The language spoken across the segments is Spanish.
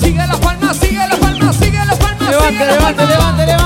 Sigue la palma, sigue la palma, sigue la palma. Levante, sigue la levante, palma. levante, levante, levante,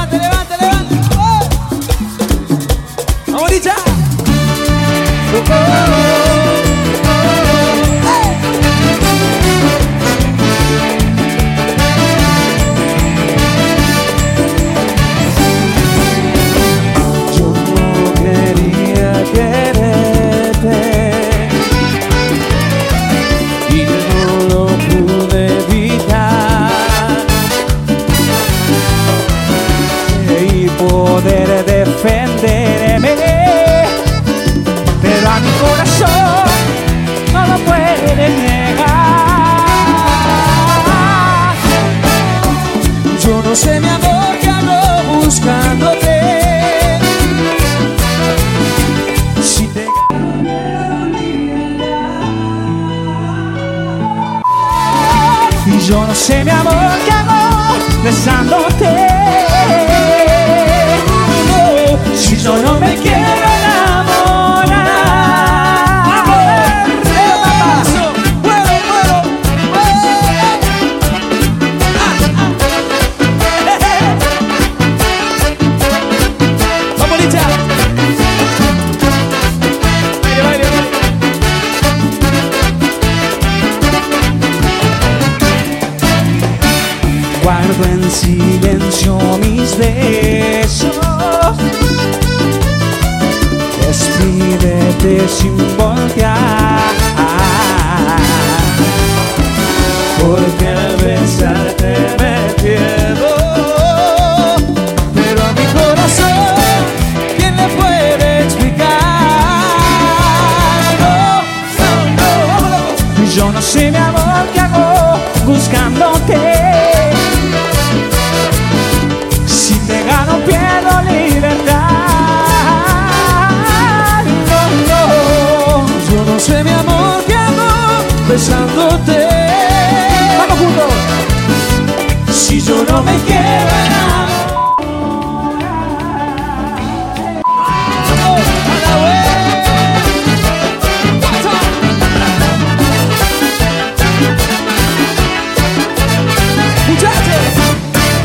no sé mi amor que ando buscándote. Si te Y yo no sé mi amor que hago besándote. Guardo en silencio mis besos. Despídete sin voltear. Porque al besarte me pierdo. Pero a mi corazón, ¿quién le puede explicar? No. Yo no sé mi amor que hago buscándote. Besándote. Vamos juntos. Si yo no me quiero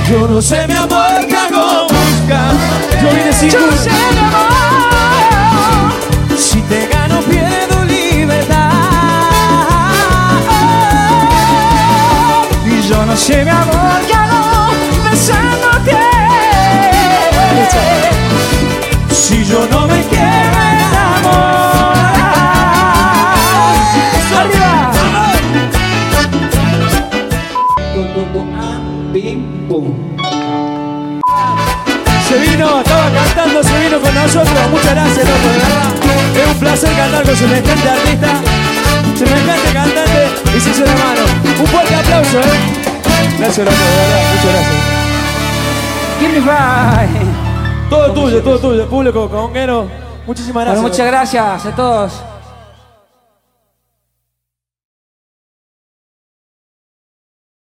yo no sé mi amor que hago buscar. Yo vine sin Yo no culpa. sé mi amor. Y yo no sé mi amor hago besándote. Si yo no me quiero enamorar. ¡Arriba! Se vino, estaba cantando, se vino con nosotros. Muchas gracias, loco, de verdad. Es un placer cantar con semejante artista, Gracias, loco, de verdad. Muchas gracias. Give me five. Todo tuyo, todo tuyo, público conguero. Muchísimas gracias. Bueno, muchas gracias a todos.